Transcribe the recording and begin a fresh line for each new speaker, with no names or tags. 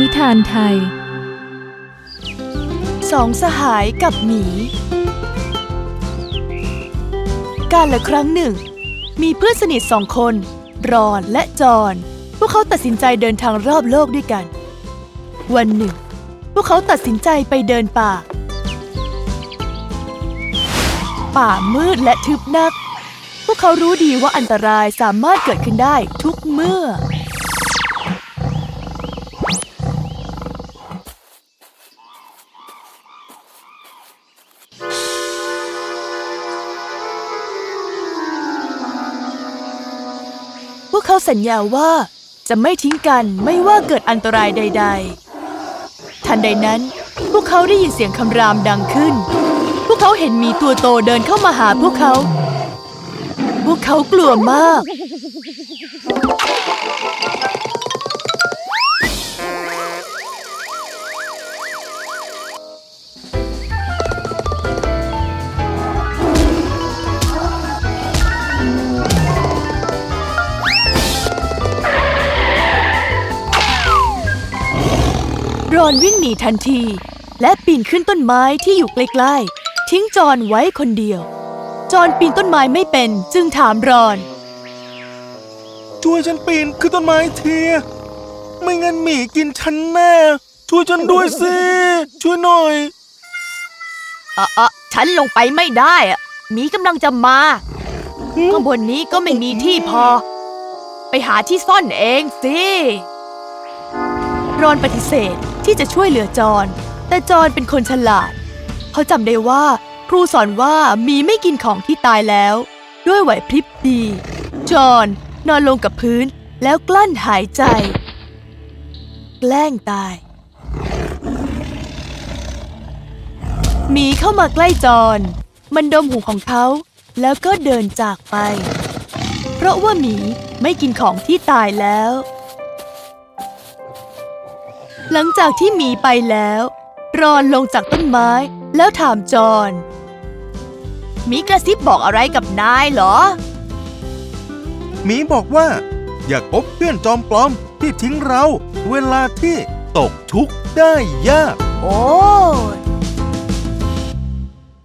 นิทานไทย
สองสหายกับหมี การละครั้งหนึ่ง มีเพื่อนสนิทสองคน รอนและจอห์นพวกเขาตัดสินใจเดินทางรอบโลกด้วยกัน วันหนึ่ง พวกเขาตัดสินใจไปเดินป่า ป่ามืดและทึบนัก พวกเขารู้ดีว่าอันตรายสามารถเกิดขึ้นได้ทุกเมื่อ วกเขาสัญญาว่าจะไม่ทิ้งกันไม่ว่าเกิดอันตรายใด ๆ ทันใดนั้น พวกเขาได้ยินเสียงคำรามดังขึ้น พวกเขาเห็นมีตัวโตเดินเข้ามาหาพวกเขา พวกเขากลัวมาก รอนวิ่งหนีทันที และปีนขึ้นต้นไม้ที่อยู่ใกล้ๆ ทิ้งจอนไว้คนเดียว จอนปีนต้นไม้ไม่เป็นจึงถามรอน
ช่วยฉันปีนขึ้นต้นไม้ทีไม่งั้นหมีกินฉันแน่ ช่วยฉันด้วยสิ ช่วยหน่อย
เออเออฉันลงไปไม่ได้อะหมีกำลังจะมาข้างบนนี้ก็ไม่มีที่พอ ไปหาที่ซ่อนเองสิ รอนปฏิเสธที่จะช่วยเหลือจอนแต่จอนเป็นคนฉลาด เขาจำได้ว่าครูสอนว่าหมีไม่กินของที่ตายแล้ว ด้วยไหวพริบดี จอนนอนลงกับพื้นแล้วกลั้นหายใจ แกล้งตายหมีเข้ามาใกล้จอนมันดมหูของเขา แล้วก็เดินจากไป เพราะว่าหมีไม่กินของที่ตายแล้ว หลังจากที่หมีไปแล้ว รอนลงจากต้นไม้แล้วถามจอนหมีกระซิบบอกอะไรกับนายเหรอ
หมีบอกว่า อยากพบเพื่อนจอมปลอมที่ทิ้งเรา เวลาที่ตกทุกข์ได้ยาก
โอ้